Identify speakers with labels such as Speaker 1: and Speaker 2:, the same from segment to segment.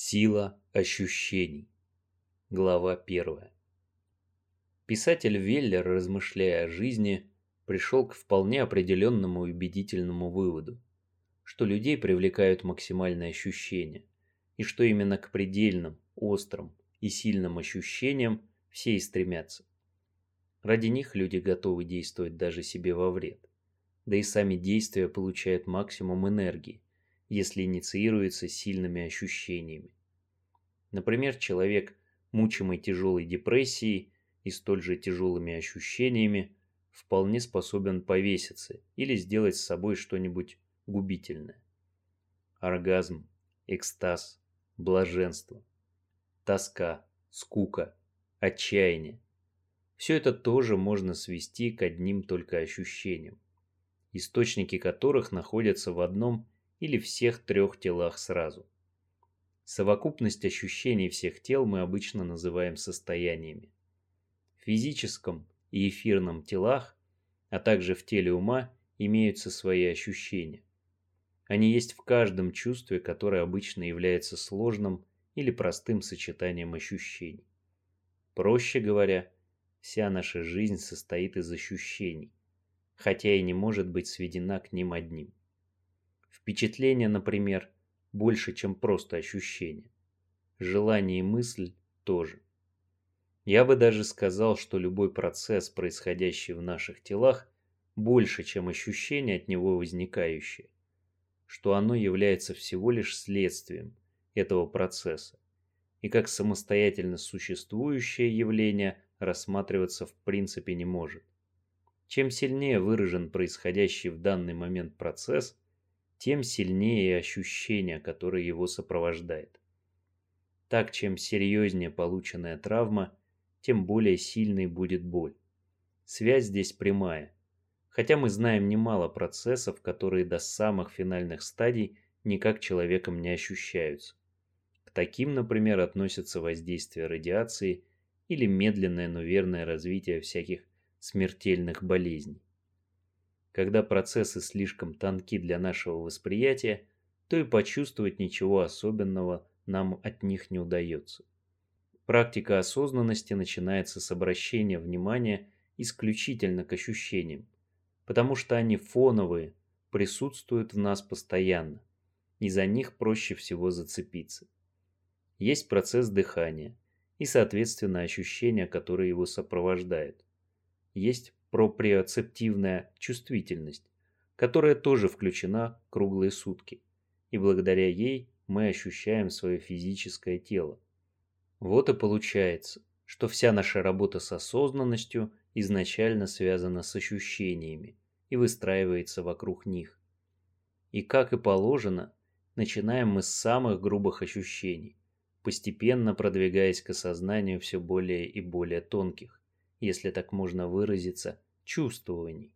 Speaker 1: Сила ощущений. Глава первая. Писатель Веллер, размышляя о жизни, пришел к вполне определенному и убедительному выводу, что людей привлекают максимальные ощущения, и что именно к предельным, острым и сильным ощущениям все и стремятся. Ради них люди готовы действовать даже себе во вред, да и сами действия получают максимум энергии, если инициируется сильными ощущениями. Например, человек, мучимый тяжелой депрессией и столь же тяжелыми ощущениями, вполне способен повеситься или сделать с собой что-нибудь губительное. Оргазм, экстаз, блаженство, тоска, скука, отчаяние. Все это тоже можно свести к одним только ощущениям, источники которых находятся в одном или всех трех телах сразу. Совокупность ощущений всех тел мы обычно называем состояниями. В физическом и эфирном телах, а также в теле ума имеются свои ощущения. Они есть в каждом чувстве, которое обычно является сложным или простым сочетанием ощущений. Проще говоря, вся наша жизнь состоит из ощущений, хотя и не может быть сведена к ним одним. Впечатление, например, больше, чем просто ощущение. Желание и мысль тоже. Я бы даже сказал, что любой процесс, происходящий в наших телах, больше, чем ощущение от него возникающее, что оно является всего лишь следствием этого процесса, и как самостоятельно существующее явление рассматриваться в принципе не может. Чем сильнее выражен происходящий в данный момент процесс, тем сильнее ощущение, которое его сопровождает. Так, чем серьезнее полученная травма, тем более сильной будет боль. Связь здесь прямая. Хотя мы знаем немало процессов, которые до самых финальных стадий никак человеком не ощущаются. К таким, например, относятся воздействие радиации или медленное, но верное развитие всяких смертельных болезней. Когда процессы слишком тонки для нашего восприятия, то и почувствовать ничего особенного нам от них не удается. Практика осознанности начинается с обращения внимания исключительно к ощущениям, потому что они фоновые, присутствуют в нас постоянно, и за них проще всего зацепиться. Есть процесс дыхания и, соответственно, ощущения, которые его сопровождают. Есть проприоцептивная чувствительность, которая тоже включена круглые сутки, и благодаря ей мы ощущаем свое физическое тело. Вот и получается, что вся наша работа с осознанностью изначально связана с ощущениями и выстраивается вокруг них. И как и положено, начинаем мы с самых грубых ощущений, постепенно продвигаясь к осознанию все более и более тонких если так можно выразиться, чувствований.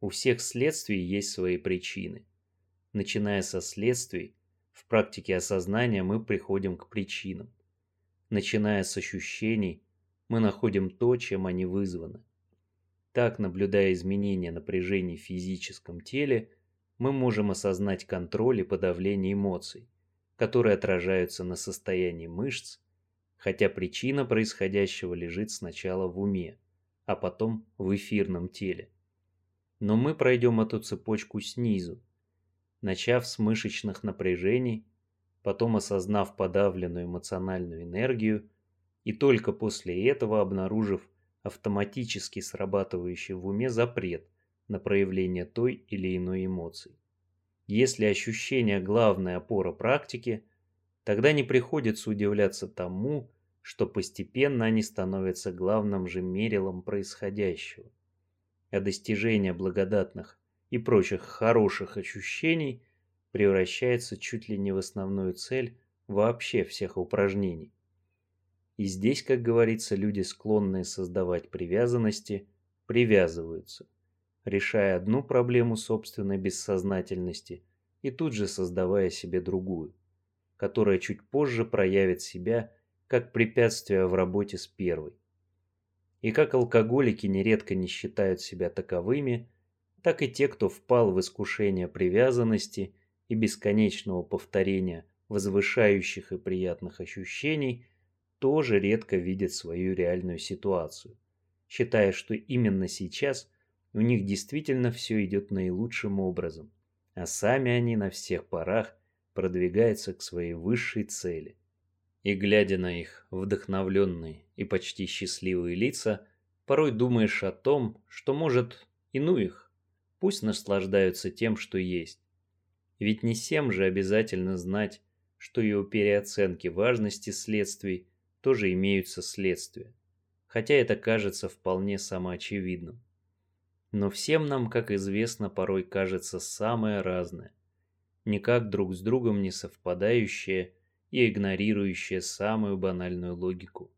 Speaker 1: У всех следствий есть свои причины. Начиная со следствий, в практике осознания мы приходим к причинам. Начиная с ощущений, мы находим то, чем они вызваны. Так, наблюдая изменения напряжений в физическом теле, мы можем осознать контроль и подавление эмоций, которые отражаются на состоянии мышц хотя причина происходящего лежит сначала в уме, а потом в эфирном теле. Но мы пройдем эту цепочку снизу, начав с мышечных напряжений, потом осознав подавленную эмоциональную энергию и только после этого обнаружив автоматически срабатывающий в уме запрет на проявление той или иной эмоции. Если ощущение – главная опора практики – Тогда не приходится удивляться тому, что постепенно они становятся главным же мерилом происходящего. А достижение благодатных и прочих хороших ощущений превращается чуть ли не в основную цель вообще всех упражнений. И здесь, как говорится, люди, склонные создавать привязанности, привязываются, решая одну проблему собственной бессознательности и тут же создавая себе другую которая чуть позже проявит себя как препятствие в работе с первой. И как алкоголики нередко не считают себя таковыми, так и те, кто впал в искушение привязанности и бесконечного повторения возвышающих и приятных ощущений, тоже редко видят свою реальную ситуацию, считая, что именно сейчас у них действительно все идет наилучшим образом, а сами они на всех парах продвигаются к своей высшей цели. И глядя на их вдохновленные и почти счастливые лица, порой думаешь о том, что, может, и ну их, пусть наслаждаются тем, что есть. Ведь не всем же обязательно знать, что и у переоценки важности следствий тоже имеются следствия, хотя это кажется вполне самоочевидным. Но всем нам, как известно, порой кажется самое разное, никак друг с другом не совпадающее и игнорирующее самую банальную логику.